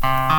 Uh...